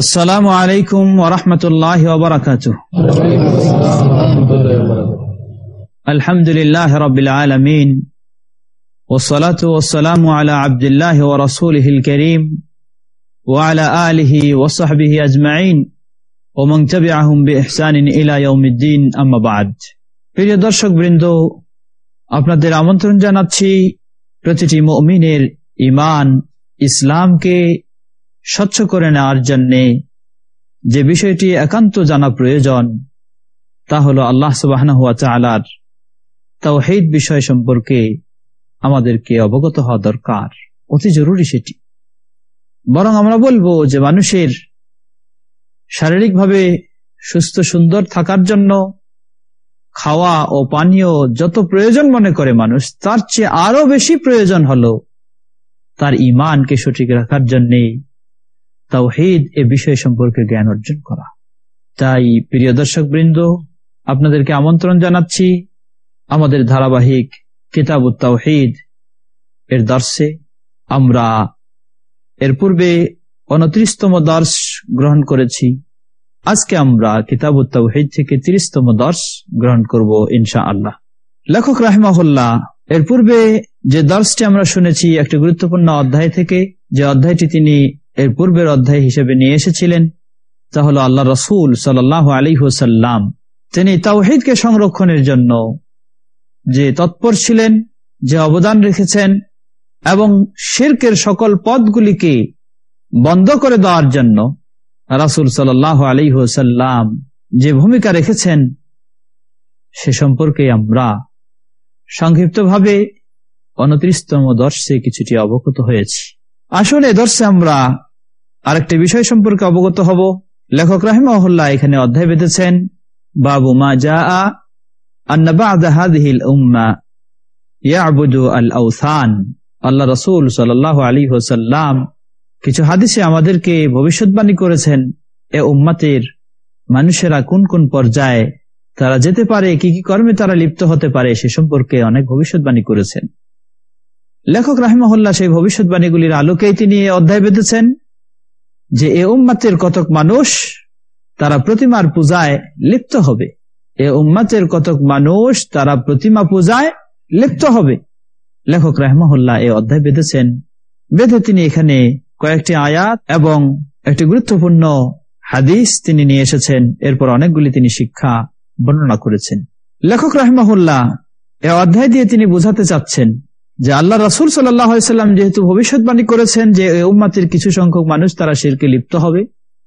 আসসালামু আলাইকুম ওরহমতুল্লাহ ওবরাকাত আলহামদুলিল্লাহ রবিল আলমিন। ওসলাত ওসালাম আলা আবদুল্লাহ ও রসুলহিল করিম। ওয়ালা আলহি ওসাহবিহি আজমাইন। ওমং তবি আহমবি ইহসানিন ইলাউমদ্দিন আম্মাবাদ প্রিয় দর্শক বৃন্দ আপনাদের আমন্ত্রণ জানাচ্ছি প্রতিটি মমিনের ইমান ইসলামকে স্বচ্ছ করে নেওয়ার জন্যে যে বিষয়টি একান্ত জানা প্রয়োজন, তা হল আল্লাহ সুবাহ তাওহিদ বিষয় সম্পর্কে আমাদেরকে অবগত হওয়া দরকার। অতি জরুরি সেটি। বরং আমরা বলব যে মানুষের শারীরিকভাবে সুস্থ সুন্দর থাকার জন্য খাওয়া ও পানীয় যত প্রয়োজন মনে করে মানুষ, তার চেয়ে আরও বেশি প্রয়োজন হলো তার ইমানকে সঠিক রাখার জন্যে তাওহিদ এ বিষয় সম্পর্কে জ্ঞান অর্জন করা। তাই প্রিয় দর্শক বৃন্দ আপনাদেরকে আমন্ত্রণ জানাচ্ছি আমাদের ধারাবাহিক কিতাব তাওহিদ এর দর্শে আমরা এর পূর্বে উনত্রিশতম দর্শ গ্রহণ করেছি। আজকে আমরা কিতাব তাওহিদ থেকে তিরিশতম দর্শ গ্রহণ করব ইনশা আল্লাহ লেখক রাহমাহুল্লাহ, এর পূর্বে যে দর্শটি আমরা শুনেছি, একটি গুরুত্বপূর্ণ অধ্যায় থেকে, যে অধ্যায়টি তিনি এর পূর্বের অধ্যায় হিসেবে নিয়ে এসেছিলেন, তা হল আল্লাহ রসুল সাল্লাহ আলী হুসাল্লাম তিনি তাওহিদকে সংরক্ষণের জন্য যে তৎপর ছিলেন, যে অবদান রেখেছেন এবং শির্কের সকল পদগুলিকে বন্ধ করে দেওয়ার জন্য রাসুল সাল্লাহ আলী হুসাল্লাম যে ভূমিকা রেখেছেন, সে সম্পর্কে আমরা সংক্ষিপ্তভাবে উনত্রিশতম দর্শে কিছুটি অবগত হয়েছি। আসলে দর্শে আমরা আরেকটি বিষয় সম্পর্কে অবগত হব। লেখক রাহিমহল্লা এখানে অধ্যায় বেঁধেছেন, বাবু মা যা আল্লাহ রসুল সাল্লাহ আলী হোসাল্লাম কিছু হাদিসে আমাদেরকে ভবিষ্যৎবাণী করেছেন, এ উম্মাতের মানুষেরা কোন কোন পর্যায়ে তারা যেতে পারে, কি কি কর্মে তারা লিপ্ত হতে পারে সে সম্পর্কে অনেক ভবিষ্যৎবাণী করেছেন। লেখক রাহিমহল্লা সেই ভবিষ্যৎবাণীগুলির আলোকেই তিনি অধ্যায় বেঁধেছেন, যে এ উম্মাতের কতক মানুষ তারা প্রতিমার পূজায় লিপ্ত হবে। এ উম্মাতের কতক মানুষ তারা প্রতিমা পূজায় লিপ্ত হবে। লেখক রাহমহল্লা এ অধ্যায় বেঁধেছেন। বেঁধে তিনি এখানে কয়েকটি আয়াত এবং একটি গুরুত্বপূর্ণ হাদিস তিনি নিয়ে এসেছেন। এরপর অনেকগুলি তিনি শিক্ষা বর্ণনা করেছেন। লেখক রাহমহল্লা এ অধ্যায় দিয়ে তিনি বুঝাতে চাচ্ছেন যে আল্লাহ রসুল সাল্লাম যেহেতু ভবিষ্যৎবাণী করেছেন যে উম্মাতির কিছু সংখ্যক মানুষ তারা শিরকে লিপ্ত হবে,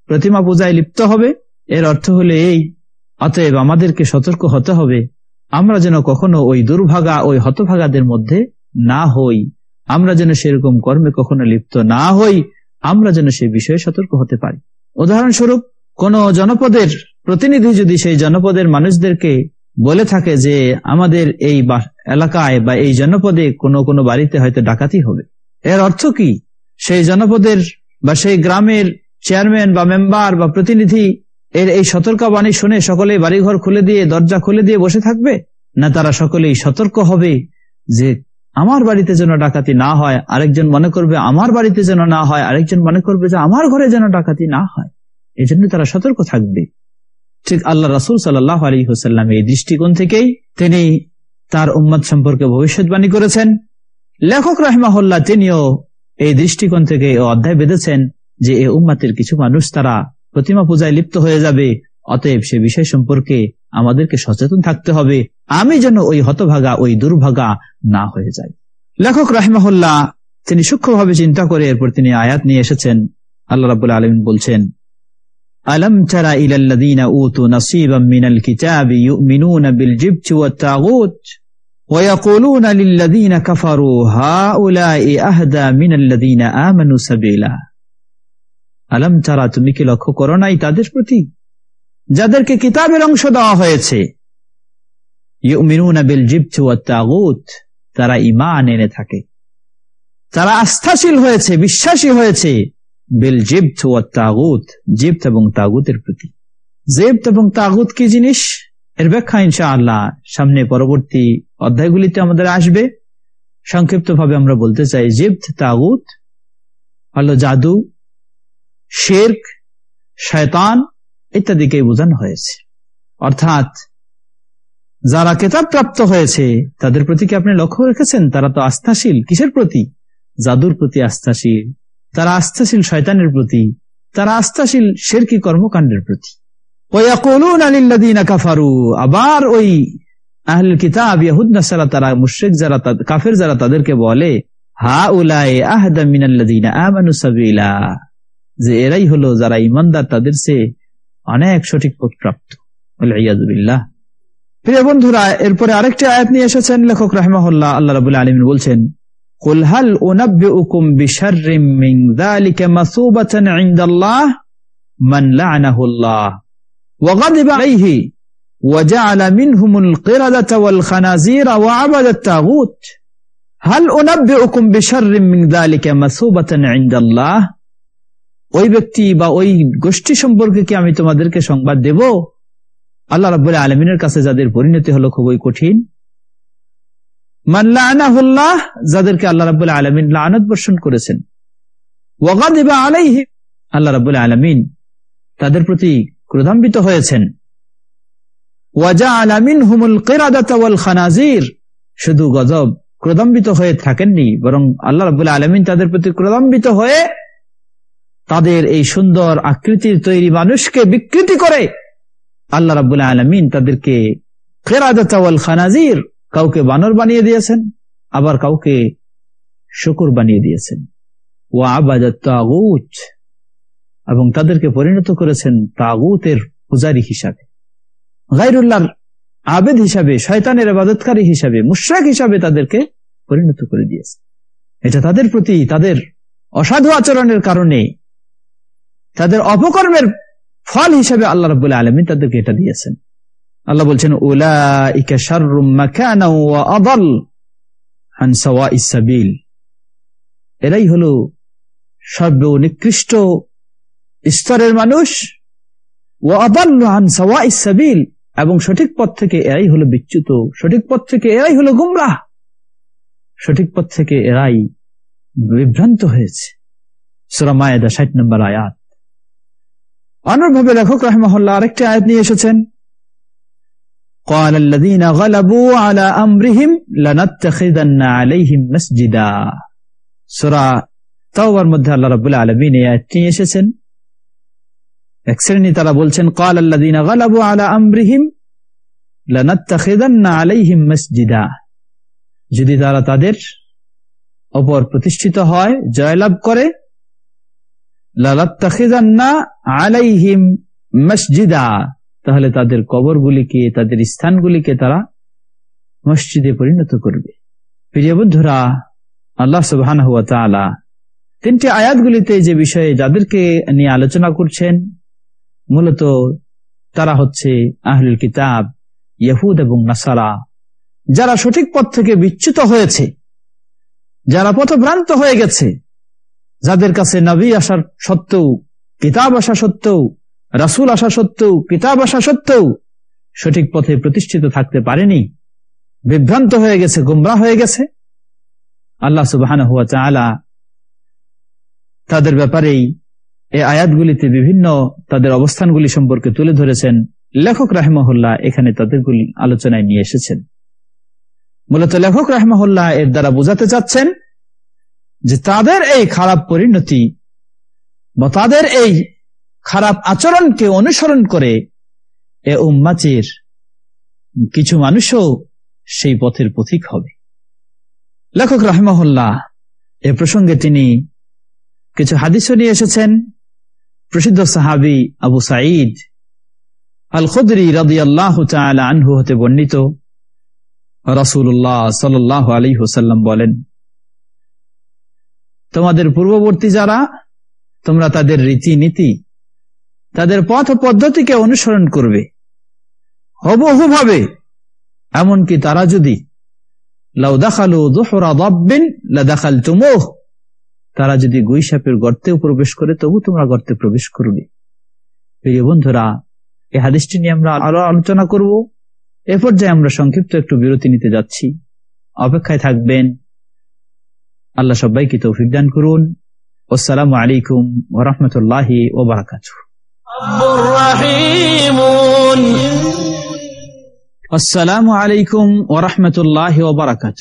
প্রতিমা পূজায় লিপ্ত হবে, এর অর্থ হলে এই, অতএব আমাদেরকে সতর্ক হতে হবে। আমরা যেন কখনো ওই দুর্ভাগা, ওই হতভাগাদের মধ্যে না হই। আমরা যেন সেরকম কর্মে কখনো লিপ্ত না হই, আমরা যেন সেই বিষয়ে সতর্ক হতে পারি। উদাহরণস্বরূপ, কোন জনপদের প্রতিনিধি যদি সেই জনপদের মানুষদেরকে বলে থাকে যে আমাদের এই এলাকায় বা এই জনপদে কোনো কোনো বাড়িতে হয়তো ডাকাতি হবে। এর অর্থ কি? সেই জনপদের বা সেই গ্রামের চেয়ারম্যান বা মেম্বার বা প্রতিনিধি এর এই সতর্কবাণী শুনে সকলেই বাড়িঘর খুলে দিয়ে, দরজা খুলে দিয়ে বসে থাকবে? না তারা সকলেই সতর্ক হবে যে আমার বাড়িতে যেন ডাকাতি না হয়, আরেকজন মনে করবে আমার বাড়িতে যেন না হয়, আরেকজন মনে করবে যে আমার ঘরে যেন ডাকাতি না হয়। এই জন্য তারা সতর্ক থাকবে। ঠিক আল্লাহ রাসুল সাল্লাহ আলী হুসাল্লাম এই দৃষ্টিকোণ থেকেই তিনি তার উম্মত সম্পর্কে ভবিষ্যৎবাণী করেছেন। লেখক রাহমাহুল্লাহ তিনিও এই দৃষ্টিকোণ থেকে অধ্যায় বেঁধেছেন যে এ উম্মাতের কিছু মানুষ তারা প্রতিমা পূজায় লিপ্ত হয়ে যাবে, অতএব সে বিষয় সম্পর্কে আমাদেরকে সচেতন থাকতে হবে। আমি যেন ওই হতভাগা, ওই দুর্ভাগা না হয়ে যাই। লেখক রাহমাহুল্লাহ তিনি সূক্ষ্মভাবে চিন্তা করে এরপর তিনি আয়াত নিয়ে এসেছেন। আল্লাহ রাবুল আলমিন বলছেন ألم تر إلى الذين أوتوا نصيبا من الكتاب يؤمنون بالجبت والتاغوت ويقولون للذين كفروا هؤلاء أهدى من الذين آمنوا سبيلا আলম তারা তুমি কি লক্ষ্য করো নাই তাদের প্রতি যাদেরকে কিতাবের অংশ দেওয়া হয়েছে তারা ইমান এনে থাকে তারা আস্থাশীল হয়েছে বিশ্বাসী হয়েছে বিল জিপ্ত ও তাগুত জিপ্ত এবং তাগুতের প্রতি জেপ্ত এবং তাগুত কি জিনিস এর ব্যাখ্যা ইনশা আল্লাহ সামনে পরবর্তী অধ্যায়গুলিতে আমাদের আসবে সংক্ষিপ্ত ভাবে আমরা বলতে চাই জিপ্ত তাগুত হলো জাদু শেরক শয়তান ইত্যাদিকে বোঝানো হয়েছে অর্থাৎ যারা কেতাব প্রাপ্ত হয়েছে তাদের প্রতি কি আপনি লক্ষ্য রেখেছেন তারা তো আস্থাশীল কিসের প্রতি জাদুর প্রতি আস্থাশীল তারা আস্থাশীল শয়তানের প্রতি, তারা আস্থাশীল শেরকি কর্মকাণ্ডের প্রতি। আবার ওই আহল কিতাব ইয়াহুদ নাসারা তারা মুশ্রিক যারা কাফের যারা তাদেরকে বলে হা উলায় আহদা মিনাল্লাদিনা যে এরাই হলো যারা ইমানদার তাদের সে অনেক সঠিক পথ প্রাপ্ত। প্রিয় বন্ধুরা, এরপরে আরেকটি আয়াত নিয়ে এসেছেন লেখক রাহমাহুল্লাহ, আল্লাহ রাবুল আলমিন বলছেন قل هل أنبئكم بشر من ذلك مثوبة عند الله من لعنه الله وغضب عليه وجعل منهم القردة والخنازير وعبد التاغوت هل أنبئكم بشر من ذلك مثوبة عند الله ওই ব্যক্তি বা ওই গোষ্ঠী সম্পর্কে কি আমি তোমাদেরকে সংবাদ দেব আল্লাহ রাবুল আলমিনের কাছে যাদের পরিণতি হলো খুবই কঠিন মান্লাহ যাদেরকে আল্লাহ রাবুল আলমিন লানত বর্ষণ করেছেন। আল্লাহ রাবুল আলমিন তাদের প্রতি ক্রোধান্বিত হয়েছেন। ওয়াজা আলামিন হুমুল কেরাদাতাওয়াল খানাজির, শুধু গজব ক্রোধান্বিত হয়ে থাকেননি, বরং আল্লাহ রাবুল আলমিন তাদের প্রতি ক্রোধান্বিত হয়ে তাদের এই সুন্দর আকৃতির তৈরি মানুষকে বিকৃতি করে আল্লাহ রাবুল্লাহ আলমিন তাদেরকে খেরাদাতাওয়াল খানাজির কাউকে বানর বানিয়ে দিয়েছেন, আবার কাউকে শুকুর বানিয়ে দিয়েছেন। ও আবাদত এবং তাদেরকে পরিণত করেছেন তাগুতের পূজারী হিসাবে। গাইরুল্লাহ আবেদ হিসাবে, শয়তানের আবাদতকারী হিসাবে, মুশ্রাক হিসাবে তাদেরকে পরিণত করে দিয়েছে এটা তাদের প্রতি তাদের অসাধু আচরণের কারণে, তাদের অপকর্মের ফল হিসেবে আল্লাহ রব আলমী তাদেরকে এটা দিয়েছেন। আল্লাহ বলছেন এরাই হলো সর্ব নিকৃষ্ট স্তরের মানুষ। ও আদাল্লাহ ইসাবিল এবং সঠিক পথ থেকে এরাই হলো বিচ্যুত। সঠিক পথ থেকে এরাই হলো গুমরাহ। সঠিক পথ থেকে এরাই বিভ্রান্ত হয়েছে। সুরামায়দা ষাট নম্বর আয়াত। অনুরভাবে লেখক রহমহল্লা আরেকটি আয়াত নিয়ে এসেছেন। قال الذين غلبوا على امرهم لنتخذن عليهم مسجدا সূরা তাওবার মধ্যে আল্লাহ রাব্বুল আলামিন এই আয়াতটি এসেছেন এক শ্রেণী তারা বলছেন قال الذين غلبوا على امرهم لنتخذن عليهم مسجدا যদি তারা তাদের অপর প্রতিষ্ঠিত হয় জয়লাভ করে আলাইহিম মসজিদা তাহলে তাদের কবরগুলিকে, তাদের স্থানগুলিকে তারা মসজিদে পরিণত করবে। প্রিয় বন্ধুরা, আল্লাহ সুবহান তিনটি আয়াতগুলিতে যে বিষয়ে যাদেরকে নিয়ে আলোচনা করছেন, মূলত তারা হচ্ছে আহলুল কিতাব ইহুদ এবং নাসারা। যারা সঠিক পথ থেকে বিচ্যুত হয়েছে, যারা পথভ্রান্ত হয়ে গেছে, যাদের কাছে নবী আসার সত্ত্বেও, কিতাব আসা সত্ত্বেও রাসুল আসা সত্ত্বেও, কিতাব আসা সত্ত্বেও সঠিক পথে প্রতিষ্ঠিত থাকতে পারেনি। বিভ্রান্ত হয়ে গেছে গুমরা হয়ে গেছে। আল্লাহ সুবাহান হুয়া চালা তাদের ব্যাপারেই এই আয়াতগুলিতে বিভিন্ন তাদের অবস্থানগুলি সম্পর্কে তুলে ধরেছেন। লেখক রাহমহল্লা এখানে তাদেরগুলি আলোচনায় নিয়ে এসেছেন। মূলত লেখক রাহমহল্লা এর দ্বারা বোঝাতে চাচ্ছেন যে তাদের এই খারাপ পরিণতি বা তাদের এই খারাপ আচরণকে অনুসরণ করে এ উম্মাচির কিছু মানুষও সেই পথের পথিক হবে। লেখক রাহমহল্লা এ প্রসঙ্গে তিনি কিছু হাদিসও নিয়ে এসেছেন। প্রসিদ্ধ সাহাবি আবু সাঈদ আল খুদরি রাদি আল্লাহ আনহু হতে বর্ণিত। রসুল্লাহ সাল আলী হুসাল্লাম বলেন, তোমাদের পূর্ববর্তী যারা, তোমরা তাদের রীতিনীতি তাদের পথ পদ্ধতিকে অনুসরণ করবে। হবহু ভাবে। এমনকি তারা যদি তারা যদি গুইসাপের গর্তেও প্রবেশ করে, তবু তোমরা গর্তে প্রবেশ করবে। প্রিয় বন্ধুরা, এই হাদিসটি নিয়ে আমরা আরও আলোচনা করব। এ পর্যায়ে আমরা সংক্ষিপ্ত একটু বিরতি নিতে যাচ্ছি। অপেক্ষায় থাকবেন। আল্লাহ সবাইকে তৌফিক দান করুন। আসসালামু আলাইকুম ওরহমতুল্লাহ ওবরাকাত আসসালামু আলাইকুম ওরহমতুল্লাহ ওবরাকাত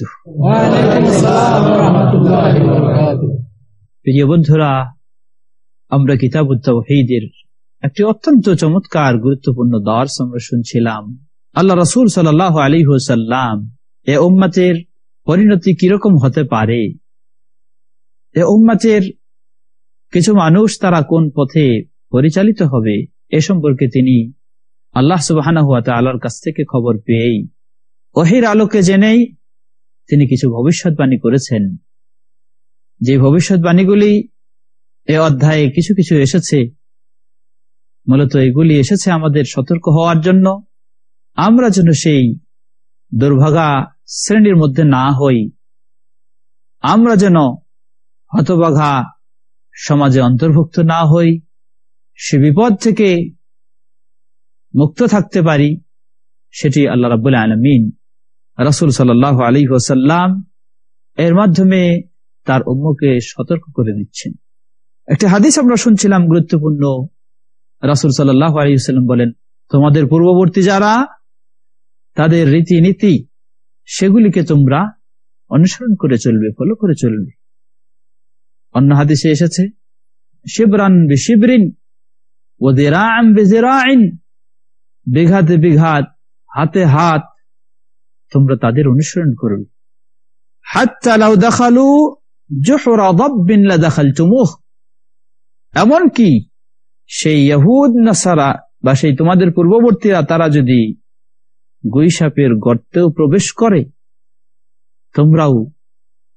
প্রিয় বন্ধুরা আমরা একটি অত্যন্ত চমৎকার গুরুত্বপূর্ণ দর্শ আমরা শুনছিলাম। আল্লাহ রসুল সাল আলী হুসাল্লাম এ উম্মাতের পরিণতি কীরকম হতে পারে? এ উম্মাতের কিছু মানুষ তারা কোন পথে পরিচালিত হবে এ সম্পর্কে তিনি আল্লাহ সুবাহ আল্লাহর কাছ থেকে খবর পেয়েই ওহির আলোকে জেনেই তিনি কিছু ভবিষ্যৎবাণী করেছেন। যে ভবিষ্যৎবাণীগুলি এ অধ্যায়ে কিছু কিছু এসেছে, মূলত এগুলি এসেছে আমাদের সতর্ক হওয়ার জন্য। আমরা যেন সেই দুর্ভাগা শ্রেণির মধ্যে না হই। আমরা যেন হতবাঘা সমাজে অন্তর্ভুক্ত না হই। সে বিপদ থেকে মুক্ত থাকতে পারি, সেটি আল্লাহ রাবুল আলমিন রাসুল সাল্লাহ আলী ওসাল্লাম এর মাধ্যমে তার উম্মকে সতর্ক করে দিচ্ছেন। একটি হাদিস আমরা শুনছিলাম গুরুত্বপূর্ণ, রাসুল সাল্লাহ আলী বলেন, তোমাদের পূর্ববর্তী যারা, তাদের রীতিনীতি, সেগুলিকে তোমরা অনুসরণ করে চলবে ফলো করে চলবে। অন্য হাদিসে এসেছে, শিবরান বিশিবরিন বিঘাতে বিঘাত, হাতে হাত, তোমরা তাদের অনুসরণ করবে দেখালু চুমুখ এমনকি সেই ইহুদ নাসারা বা সেই তোমাদের পূর্ববর্তীরা, তারা যদি গুইসাপের গর্তেও প্রবেশ করে, তোমরাও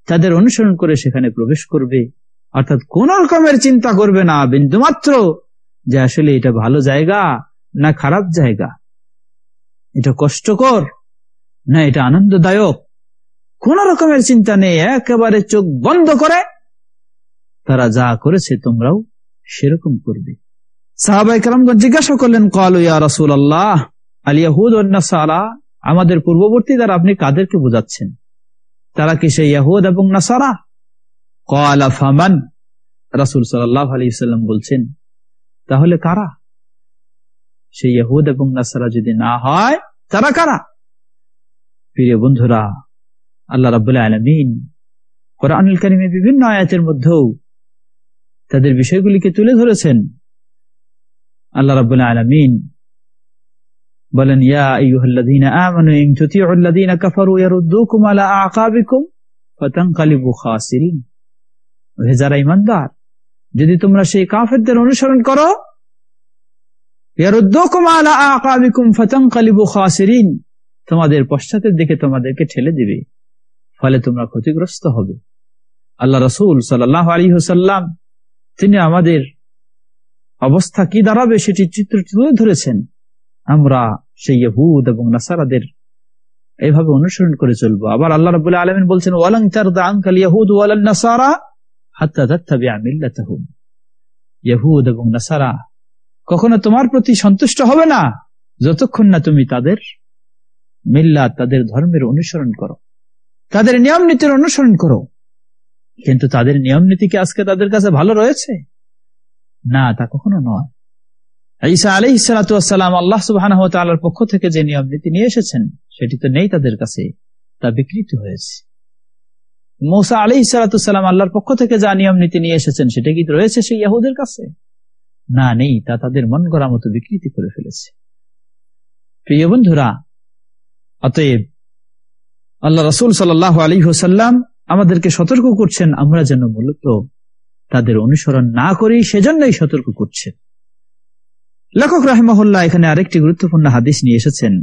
তাদের অনুসরণ করে সেখানে প্রবেশ করবে। অর্থাৎ কোন রকমের চিন্তা করবে না। বিন্দুমাত্র যে আসলে এটা ভালো জায়গা না খারাপ জায়গা? এটা কষ্টকর না এটা আনন্দদায়ক? কোন রকমের চিন্তা নেই, একেবারে চোখ বন্ধ করে তারা যা করেছে তোমরাও সেরকম করবে। সাহাবাই কালামগঞ্জ জিজ্ঞাসা করলেন, কল ইয়া রসুল আল্লাহ আলিয়াহুদ সারা আমাদের পূর্ববর্তী দ্বারা আপনি কাদেরকে বোঝাচ্ছেন? তারা কি সেই ইয়াহুদ এবং নাসারা? কলা ফামান, রাসুল সাল্লাহ আলী সাল্লাম বলছেন তাহলে কারা? সেই ইহুদ এবং নাসারা যদি না হয়, তারা কারা? প্রিয় বন্ধুরা, আল্লাহ রাবুল্লাহ আলমিন কোরআনুল করিমে বিভিন্ন আয়াতের মধ্যেও তাদের বিষয়গুলিকে তুলে ধরেছেন। আল্লাহ রাবুল্লাহ আলমিন বলেন, ইয়া আইয়ুহাল্লাযীনা আমানু ইন তুতিউল্লাযীনা কাফারু ইয়ারুদ্দুকুম আলা আকাবিকুম ফাতানকালিবু খাসিরিন। হে যারা ঈমানদার যদি তোমরা সেই কাফেরদের অনুসরণ করো তোমাদের পশ্চাতের দিকে তোমাদেরকে ঠেলে দিবে, ফলে তোমরা ক্ষতিগ্রস্ত হবে। আল্লাহ রসুল সাল্লাহ আলী হুসাল্লাম তিনি আমাদের অবস্থা কি দাঁড়াবে সেটি চিত্র তুলে ধরেছেন। আমরা সেই হুদ এবং নাসারাদের এইভাবে অনুসরণ করে চলবো। আবার আল্লাহ রব আলমিন বলছেন ওয়ালাং চারদা আঙ্কাল ইয়াহুদ ওয়ালান নাসারা? ইহুদ এবং নাসারা, কখনো তোমার প্রতি সন্তুষ্ট হবে না যতক্ষণ না তুমি তাদের মিল্লা তাদের ধর্মের অনুসরণ করো। তাদের নিয়ম নীতির অনুসরণ করো। কিন্তু তাদের নিয়ম নীতি কি আজকে তাদের কাছে ভালো রয়েছে? না, তা কখনো নয়। ঈসা আলি সালাতাম আল্লাহ সুবাহ পক্ষ থেকে যে নিয়ম নীতি নিয়ে এসেছেন, সেটি তো নেই তাদের কাছে, তা বিকৃত হয়েছে। মৌসা আলি সালাতাম আল্লাহর পক্ষ থেকে যা নিয়ম নীতি নিয়ে এসেছেন, সেটা কি রয়েছে সেই ইয়াহুদের কাছে? না, নেই, তা তাদের মন করা মতো বিকৃতি করে ফেলেছে। প্রিয় বন্ধুরা, অতএব আল্লাহ রসুল সাল আলী হোসাল্লাম আমাদেরকে সতর্ক করছেন, আমরা যেন মূলত তাদের অনুসরণ না করি, সেজন্যই সতর্ক করছে লেখক রাহেমহল্লা এখানে আরেকটি গুরুত্বপূর্ণ হাদিস নিয়ে এসেছেন।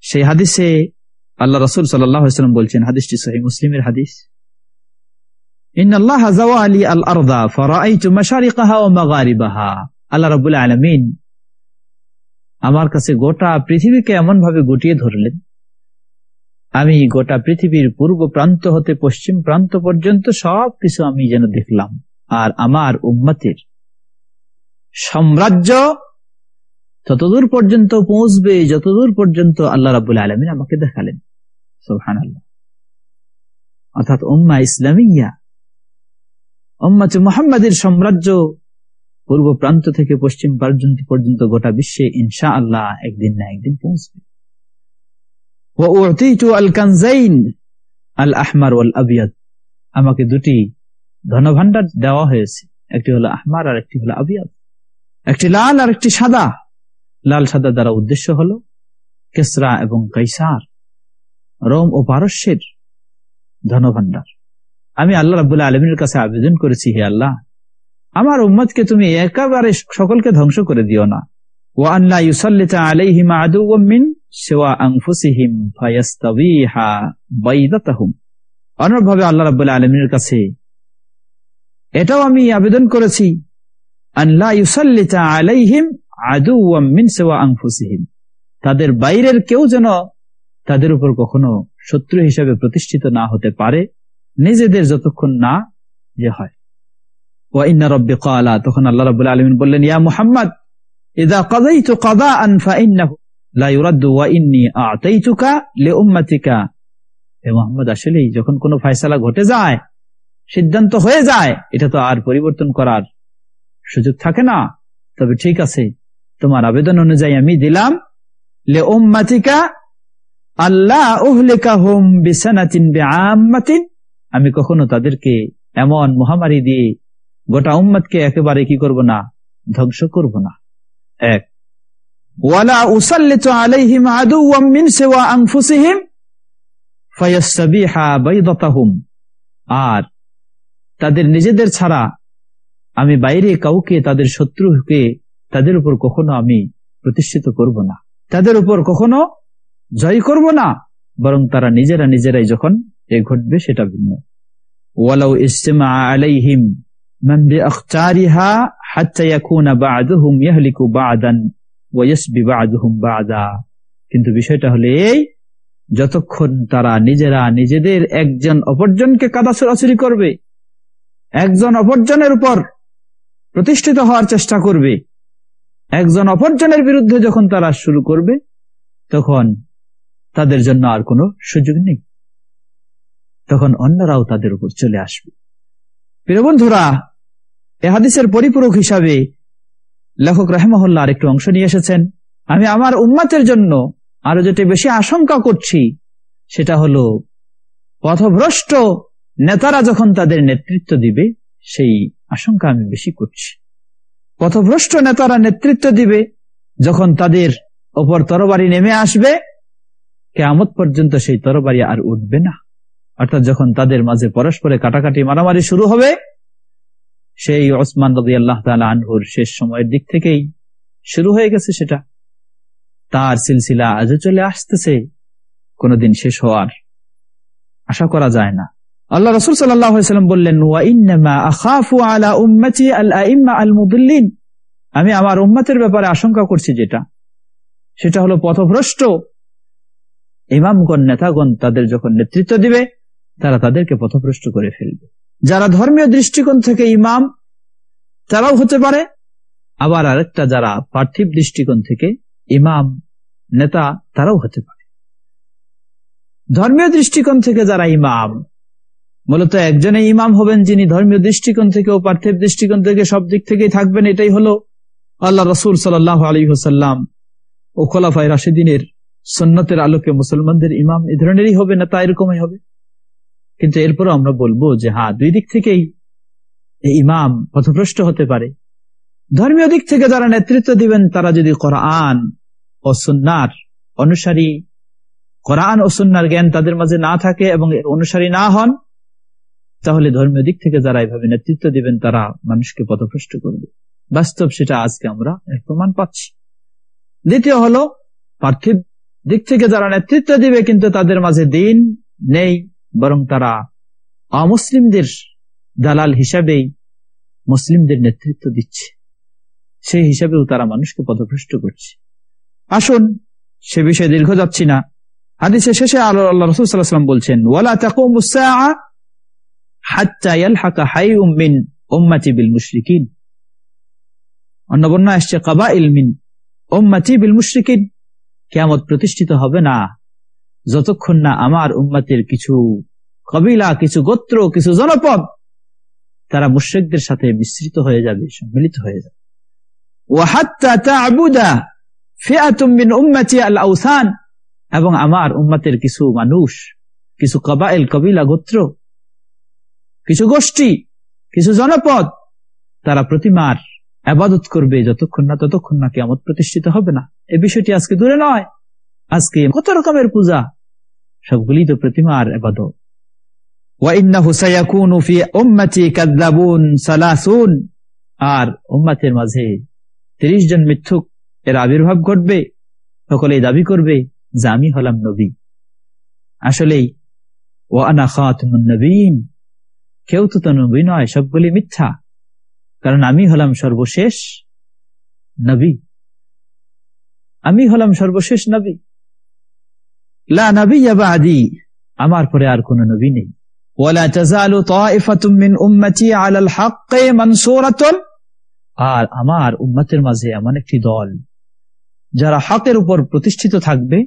সেই হাদিসে আল্লাহ রসুল সাল্লাম বলছেন, হাদিসটি সহি মুসলিমের হাদিস। আমার কাছে গোটা পৃথিবীকে এমন ভাবে গুটিয়ে ধরলেন। আমি গোটা পৃথিবীর পূর্ব প্রান্ত হতে পশ্চিম প্রান্ত পর্যন্ত সব কিছু আমি যেন দেখলাম। আর আমার উম্মতের সাম্রাজ্য ততদূর পর্যন্ত পৌঁছবে, যতদূর পর্যন্ত আল্লাহ রাবুল আলমিন আমাকে দেখালেন। সোহান আল্লাহ অর্থাৎ উম্মা ইসলামিয়া মোহাম্মদের সাম্রাজ্য পূর্ব প্রান্ত থেকে পশ্চিম পর্যন্ত পর্যন্ত গোটা বিশ্বে ইনশা আল্লাহ একদিন না একদিন পৌঁছবে। আমাকে দুটি ধনভাণ্ডার দেওয়া হয়েছে। একটি হলো আহমার আর একটি হলো আবিয়াদ। একটি লাল আর একটি সাদা। লাল সাদা দ্বারা উদ্দেশ্য হলো কেসরা এবং কৈসার রোম ও পারস্যের ধনভাণ্ডার। আমি আল্লাহ রাবুল্লাহ আলমীর কাছে আবেদন করেছি, হে আল্লাহ। আমার উম্মতকে তুমি একেবারে সকলকে ধ্বংস করে দিও না। আল্লাহ কাছে এটাও আমি আবেদন করেছি আল্লাহ আলাইহিম তাদের বাইরের কেউ যেন তাদের উপর কখনো শত্রু হিসেবে প্রতিষ্ঠিত না হতে পারে নিজেদের যতক্ষণ না যে হয়। ওয়াইন্না রব্বি কালা তখন আল্লাহ রাবুল আলমিন বললেন, ইয়া মুহাম্মদ যখন কোনো ফয়সালা ঘটে যায়, সিদ্ধান্ত হয়ে যায়, এটা তো আর পরিবর্তন করার সুযোগ থাকে না। তবে ঠিক আছে, তোমার আবেদন অনুযায়ী আমি দিলাম লে ওম্মাতিকা আল্লাহ বিছানাতিন বেআমাতিন আমি কখনো তাদেরকে এমন মহামারী দিয়ে গোটা উম্মতকে একেবারে কি করব না, ধ্বংস করব না। এক আর তাদের নিজেদের ছাড়া আমি বাইরে কাউকে, তাদের শত্রুকে তাদের উপর কখনো আমি প্রতিষ্ঠিত করব না। তাদের উপর কখনো জয় করব না, বরং তারা নিজেরা নিজেরাই যখন এ ঘটবে সেটা ভিন্ন। কিন্তু বিষয়টা হলে এই, যতক্ষণ তারা নিজেরা নিজেদের একজন অপরজনকে কাদা সরাসরি করবে, একজন অপরজনের উপর প্রতিষ্ঠিত হওয়ার চেষ্টা করবে, একজন অপরজনের বিরুদ্ধে যখন তারা শুরু করবে, তখন তাদের জন্য আর কোনো সুযোগ নেই। তখন অন্যরাও তাদের উপর চলে আসবে। প্রিয় বন্ধুরা, এ হাদিসের পরিপূরক হিসাবে লেখক রাহেমহল্লা একটু অংশ নিয়ে এসেছেন। আমি আমার উম্মাতের জন্য আরও যেটি বেশি আশঙ্কা করছি, সেটা হলো, পথভ্রষ্ট নেতারা যখন তাদের নেতৃত্ব দিবে, সেই আশঙ্কা আমি বেশি করছি। পথভ্রষ্ট নেতারা নেতৃত্ব দিবে, যখন তাদের ওপর তরবারি নেমে আসবে কেমত পর্যন্ত সেই তরবারি আর উঠবে না। অর্থাৎ যখন তাদের মাঝে পরস্পরে কাটাকাটি মারামারি শুরু হবে, সেই ওসমান রবি আল্লাহ আনহুর শেষ সময়ের দিক থেকেই শুরু হয়ে গেছে সেটা। তার সিলসিলা আজও চলে আসতেছে, কোনদিন শেষ হওয়ার আশা করা যায় না। আল্লাহ রসুল সাল্লাম বললেন আমি আমার উম্মতের ব্যাপারে আশঙ্কা করছি যেটা। সেটা হলো পথভ্রষ্ট ইমামগণ, নেতাগণ তাদের যখন নেতৃত্ব দিবে তারা তাদেরকে পথভ্রষ্ট করে ফেলবে। যারা ধর্মীয় দৃষ্টিকোণ থেকে ইমাম তারাও হতে পারে। আবার আরেকটা যারা পার্থিব দৃষ্টিকোণ থেকে ইমাম নেতা তারাও হতে পারে। ধর্মীয় দৃষ্টিকোণ থেকে যারা ইমাম মূলত একজনে ইমাম হবেন যিনি ধর্মীয় দৃষ্টিকোণ থেকে ও পার্থিব দৃষ্টিকোণ থেকে সব দিক থেকেই থাকবেন এটাই হলো আল্লাহ রসুল সাল্লাহ আলী হোসাল্লাম ও খোলাফাই রাশিদিনের সন্ন্যতের আলোকে মুসলমানদের ইমাম। এ ধরনেরই হবে না তা এরকমই হবে। কিন্তু এরপরও আমরা বলব যে হ্যাঁ দুই দিক থেকেই ইমাম পথভ্রষ্ট হতে পারে। ধর্মীয় দিক থেকে যারা নেতৃত্ব দিবেন, তারা যদি কোরআন ও সুন্নার অনুসারী, কোরআন ও সুন্নার জ্ঞান তাদের মাঝে না থাকে এবং এর অনুসারী না হন, তাহলে ধর্মীয় দিক থেকে যারা এইভাবে নেতৃত্ব দিবেন, তারা মানুষকে পথভ্রষ্ট করবে। বাস্তব সেটা আজকে আমরা এর প্রমাণ পাচ্ছি। দ্বিতীয় হলো, পার্থিব দিক থেকে যারা নেতৃত্ব দিবে, কিন্তু তাদের মাঝে দিন নেই। বরং তারা অমুসলিমদের দালাল হিসাবেই মুসলিমদের নেতৃত্ব দিচ্ছে। সেই হিসাবেও তারা মানুষকে পদভ্রষ্ট করছে। আসুন, সে বিষয়ে দীর্ঘ যাচ্ছি না। হাদিসে শেষে আলো আল্লাহ রসুল সাল্লাহাম বলছেন, ওয়ালা আসছে কাবা ইলমিন ওম্মাতি বিল মুশরিকিন। কেমত প্রতিষ্ঠিত হবে না। যতক্ষণ না আমার উম্মাতের কিছু কবিলা, কিছু গোত্র, কিছু জনপদ, তারা মুশ্রিকদের সাথে মিশ্রিত হয়ে যাবে, সম্মিলিত হয়ে যাবে। এবং আমার উম্মাতের কিছু মানুষ, কিছু কবাইল, কবিলা, গোত্র, কিছু গোষ্ঠী, কিছু জনপদ, তারা প্রতিমার আবাদত করবে যতক্ষণ না, ততক্ষণ না কেমন প্রতিষ্ঠিত হবে না। এই বিষয়টি আজকে দূরে নয়। আজকে কত রকমের পূজা সবগুলি তো প্রতিমার আবাদত। আর উম্মাতের মাঝে তিরিশ জন মিথ্যুক এর আবির্ভাব ঘটবে, সকলেই দাবি করবে, যে আমি হলাম নবী। আসলেই ও আনা খাতুমুন নবীন। কেউ তো নবী নয়, সবগুলি মিথ্যা। কারণ আমি হলাম সর্বশেষ নবী। আমি হলাম সর্বশেষ নবী। আমার পরে আর কোন নবী নেই। আর আমার উম্মতের মাঝে এমন একটি দল, যারা হকের উপর প্রতিষ্ঠিত থাকবে।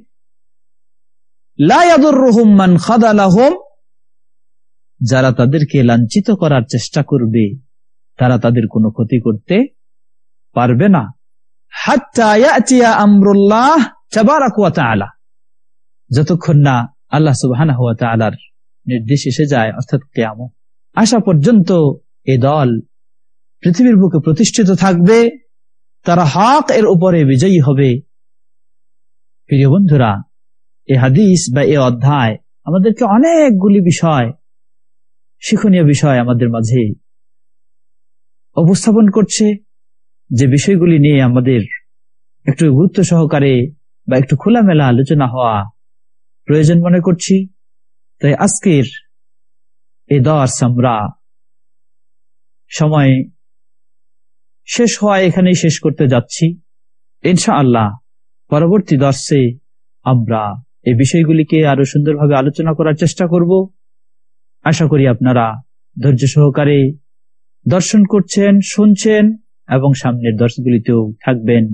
যারা তাদেরকে লাঞ্ছিত করার চেষ্টা করবে, তারা তাদের কোনো ক্ষতি করতে পারবে না। যতক্ষণ না আল্লাহ সুবাহ নির্দেশ এসে যায়, অর্থাৎ কেয়াম আসা পর্যন্ত এ দল পৃথিবীর বুকে প্রতিষ্ঠিত থাকবে, তারা হক এর উপরে বিজয়ী হবে। প্রিয় বন্ধুরা, এ হাদিস বা এ অধ্যায় আমাদেরকে অনেকগুলি বিষয়, শিক্ষণীয় বিষয় আমাদের মাঝে উপস্থাপন করছে। যে বিষয়গুলি নিয়ে আমাদের একটু গুরুত্ব সহকারে বা একটু খোলামেলা আলোচনা হওয়া প্রয়োজন মনে করছি। তাই আজকের এ দর্শ আমরা সময় শেষ হওয়া এখানেই শেষ করতে যাচ্ছি। ইনশা আল্লাহ পরবর্তী দর্শে আমরা এই বিষয়গুলিকে আরও সুন্দরভাবে আলোচনা করার চেষ্টা করব। আশা করি আপনারা ধৈর্য সহকারে দর্শন করছেন, শুনছেন এবং সামনের দর্শগুলিতেও থাকবেন।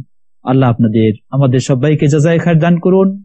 আল্লাহ আপনাদের, আমাদের সবাইকে যাজাই খার দান করুন।